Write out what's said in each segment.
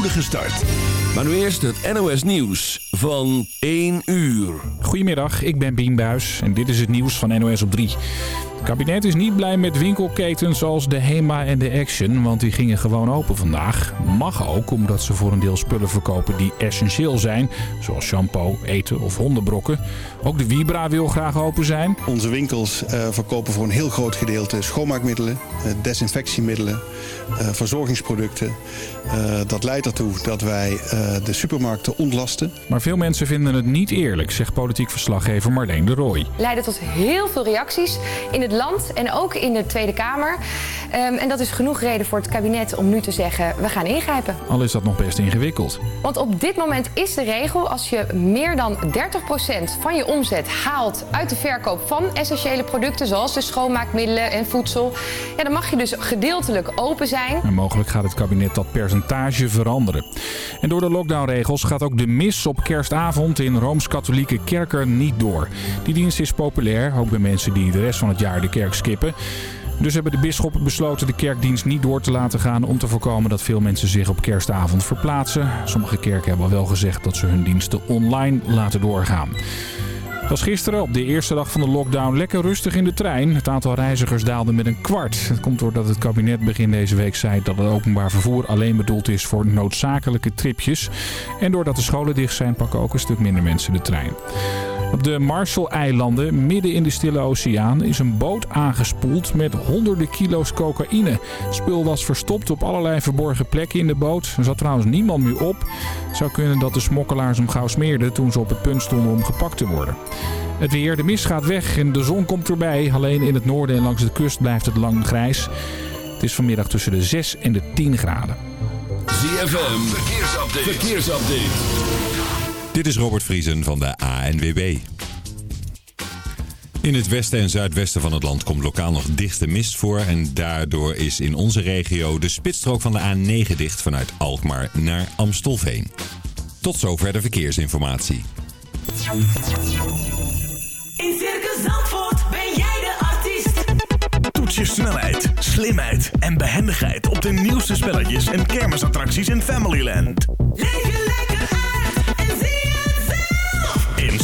spoedige start. Maar nu eerst het NOS Nieuws van 1 uur. Goedemiddag, ik ben Bien Buis en dit is het nieuws van NOS op 3. Het kabinet is niet blij met winkelketens zoals de HEMA en de Action, want die gingen gewoon open vandaag. Mag ook, omdat ze voor een deel spullen verkopen die essentieel zijn, zoals shampoo, eten of hondenbrokken. Ook de Vibra wil graag open zijn. Onze winkels uh, verkopen voor een heel groot gedeelte schoonmaakmiddelen, uh, desinfectiemiddelen, uh, verzorgingsproducten. dat leidt ertoe dat wij de supermarkten ontlasten. Maar veel mensen vinden het niet eerlijk, zegt politiek verslaggever Marleen de Rooij. Leidde tot heel veel reacties in het land en ook in de Tweede Kamer. Um, en dat is genoeg reden voor het kabinet om nu te zeggen, we gaan ingrijpen. Al is dat nog best ingewikkeld. Want op dit moment is de regel, als je meer dan 30% van je omzet haalt uit de verkoop van essentiële producten, zoals de schoonmaakmiddelen en voedsel, ja, dan mag je dus gedeeltelijk open zijn. En mogelijk gaat het kabinet dat percentage veranderen. En door de lockdownregels gaat ook de mis op kerstavond in Rooms-Katholieke kerken niet door. Die dienst is populair, ook bij mensen die de rest van het jaar de kerk skippen. Dus hebben de bisschoppen besloten de kerkdienst niet door te laten gaan om te voorkomen dat veel mensen zich op kerstavond verplaatsen. Sommige kerken hebben wel gezegd dat ze hun diensten online laten doorgaan. Het was gisteren op de eerste dag van de lockdown lekker rustig in de trein. Het aantal reizigers daalde met een kwart. Het komt doordat het kabinet begin deze week zei dat het openbaar vervoer alleen bedoeld is voor noodzakelijke tripjes. En doordat de scholen dicht zijn pakken ook een stuk minder mensen de trein. Op de Marshall-eilanden, midden in de Stille Oceaan, is een boot aangespoeld met honderden kilo's cocaïne. Het spul was verstopt op allerlei verborgen plekken in de boot. Er zat trouwens niemand meer op. Het zou kunnen dat de smokkelaars hem gauw smeerden toen ze op het punt stonden om gepakt te worden. Het weer, de mist gaat weg en de zon komt erbij. Alleen in het noorden en langs de kust blijft het lang grijs. Het is vanmiddag tussen de 6 en de 10 graden. ZFM, verkeersupdate. verkeersupdate. Dit is Robert Vriesen van de ANWB. In het westen en zuidwesten van het land komt lokaal nog dichte mist voor. En daardoor is in onze regio de spitsstrook van de A9 dicht vanuit Alkmaar naar Amstelveen. Tot zover de verkeersinformatie. In Circus Zandvoort ben jij de artiest. Toets je snelheid, slimheid en behendigheid op de nieuwste spelletjes en kermisattracties in Familyland. Leef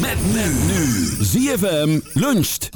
Met nu. ZFM luncht.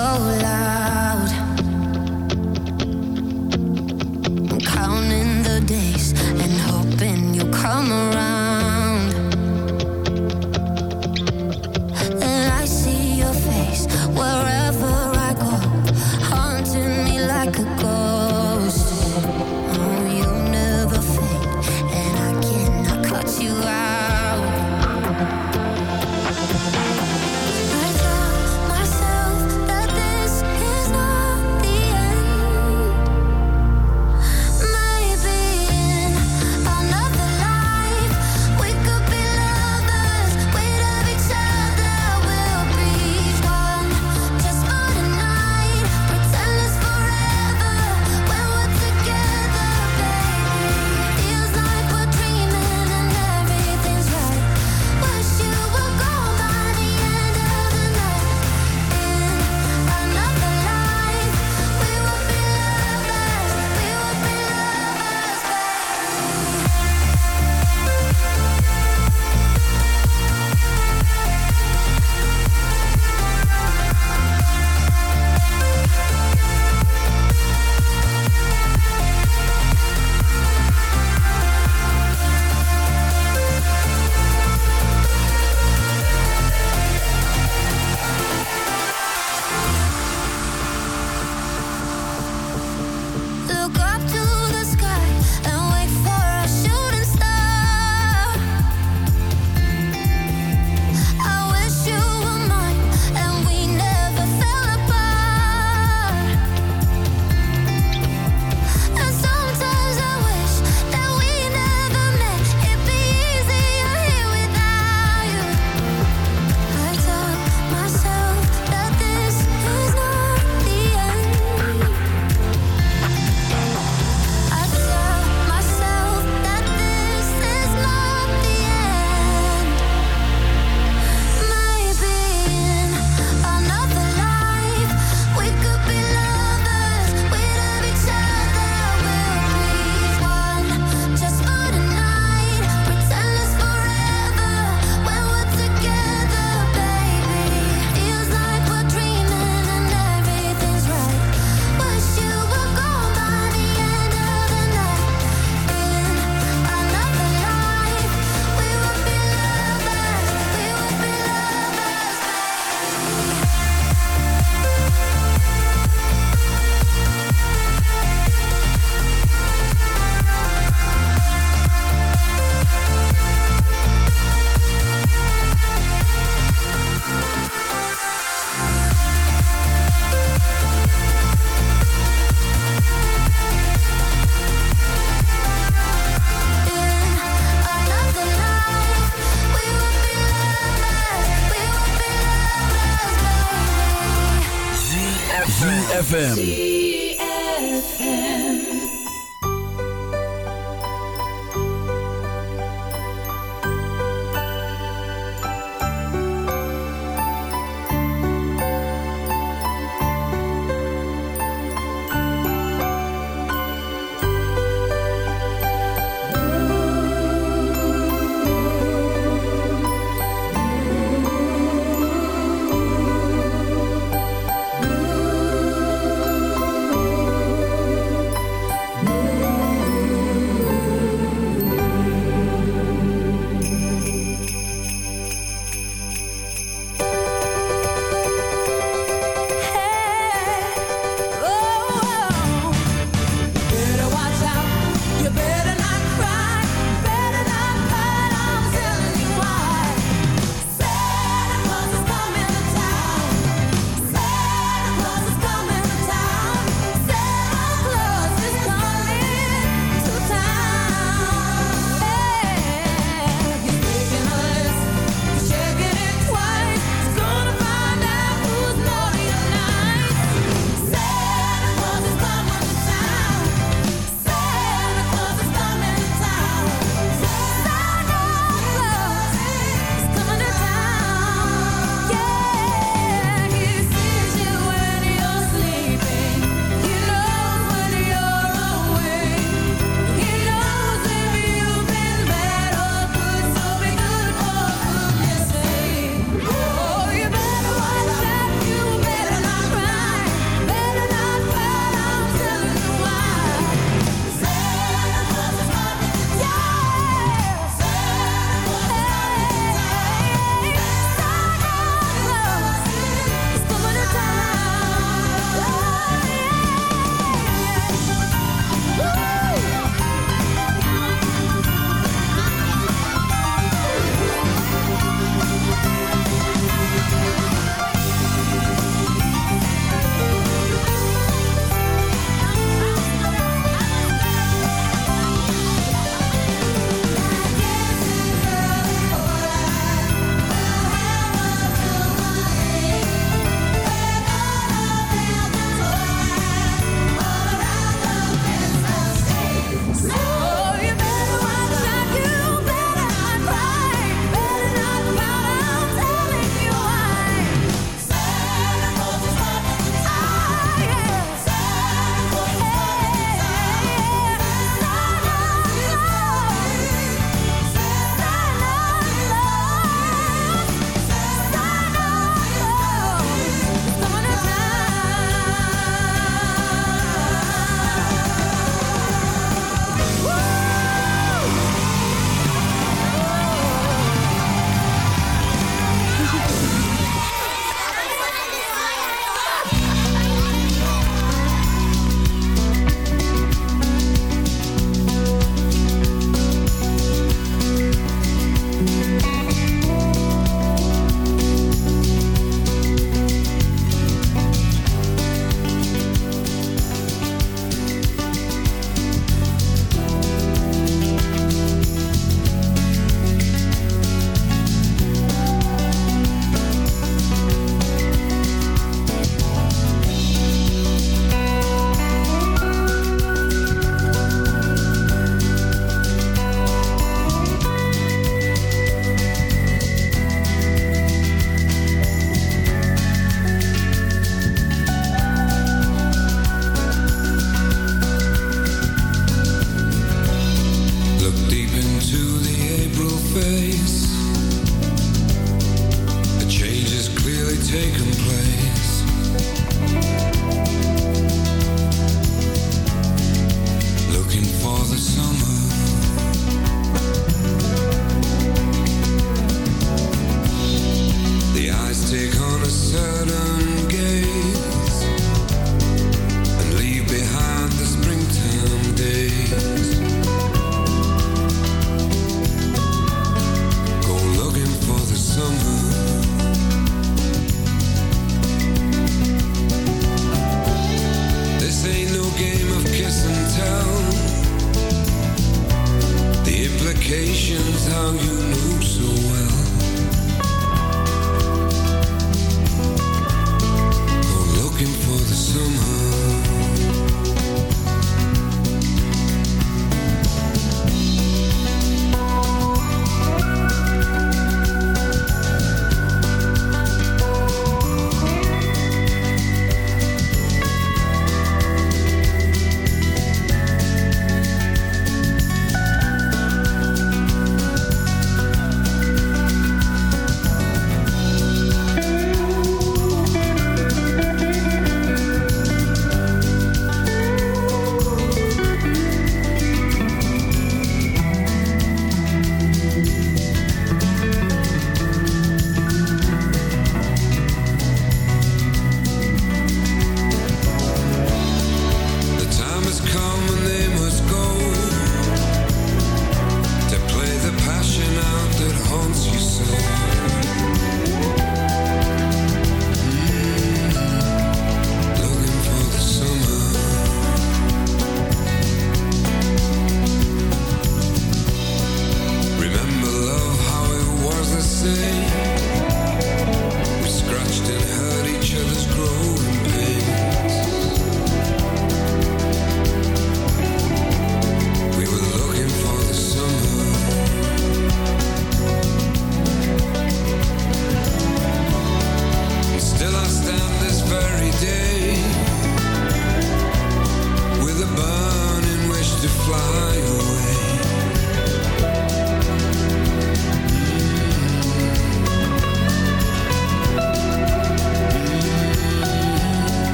know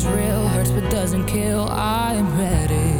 is real, hurts but doesn't kill. I am ready.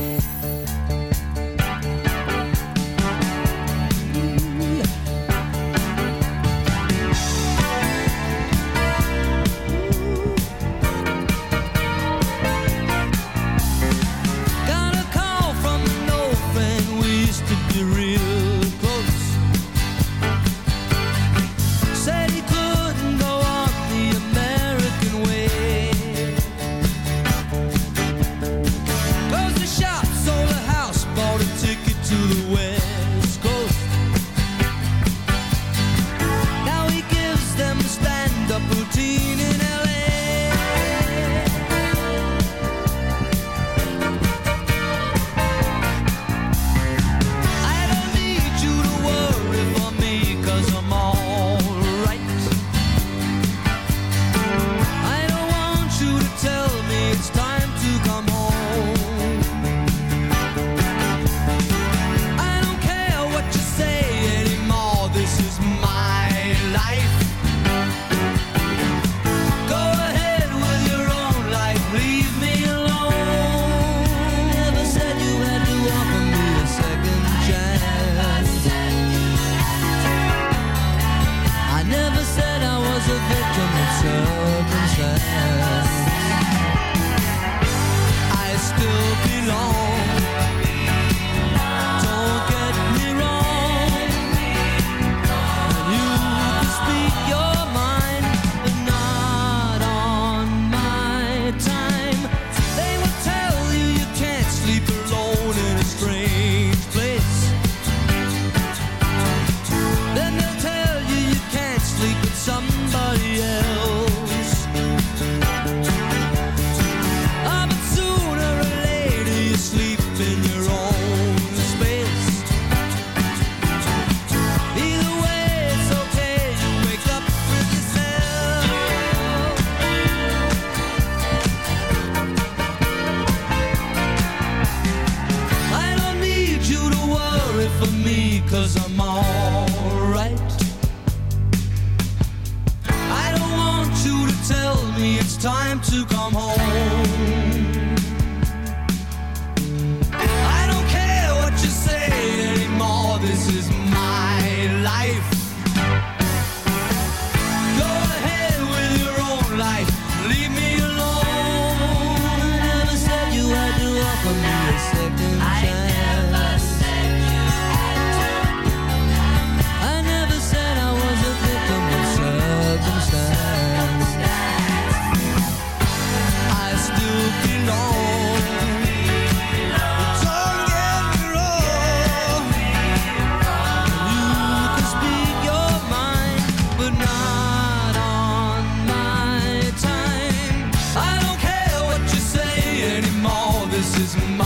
This is my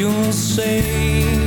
You'll say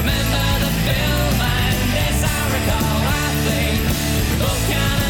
Remember the film, and as I recall, I think, look kind of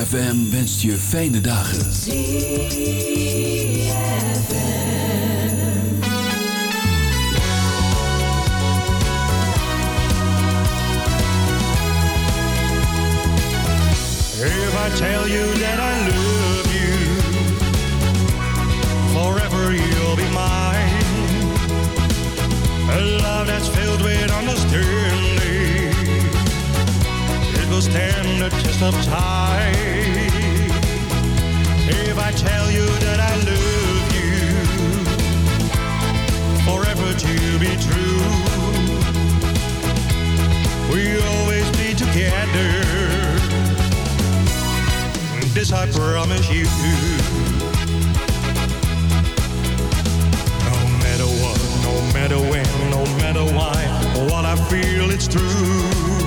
ZFM wenst je fijne dagen. If I tell you that I love you Forever you'll be mine A love that's filled with understanding stand the test of time. If I tell you that I love you, forever to be true, we'll always be together. This I promise you. No matter what, no matter when, no matter why, what I feel it's true.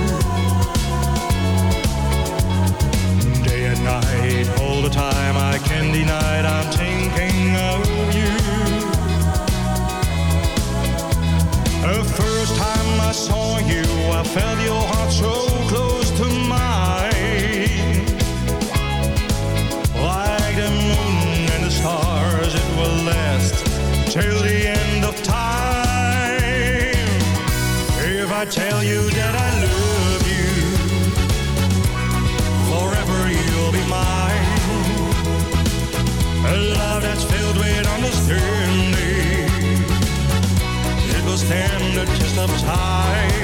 night. All the time I can deny it, I'm thinking of you. The first time I saw you, I felt your heart so close to mine. of time.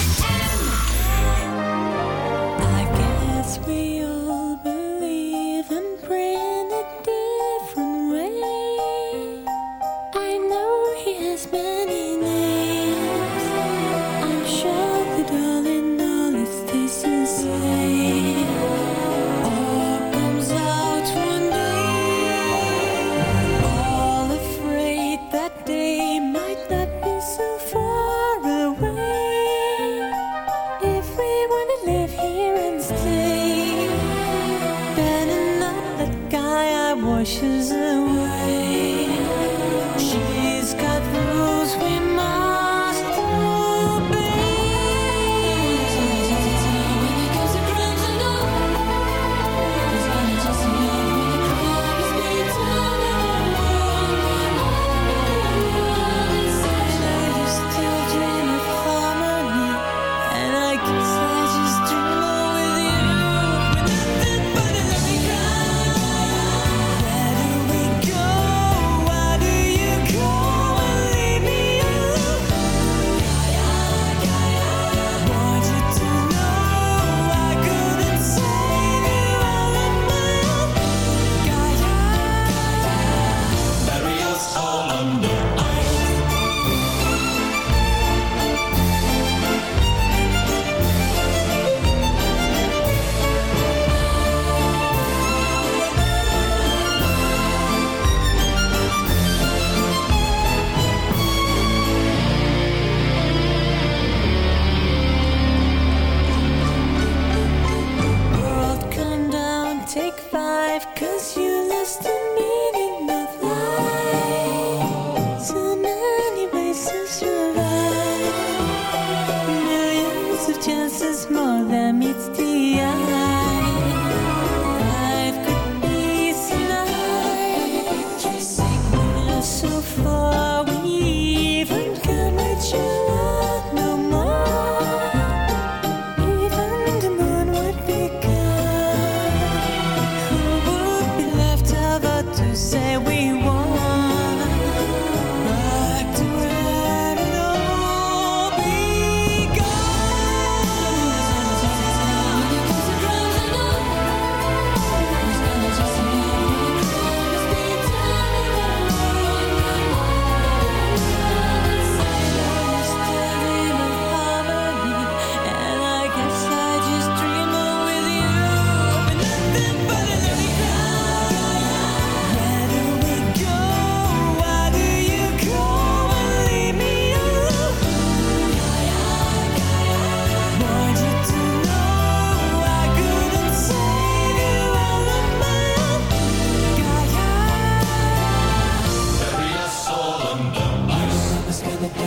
It's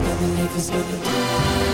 gonna live, it's gonna die.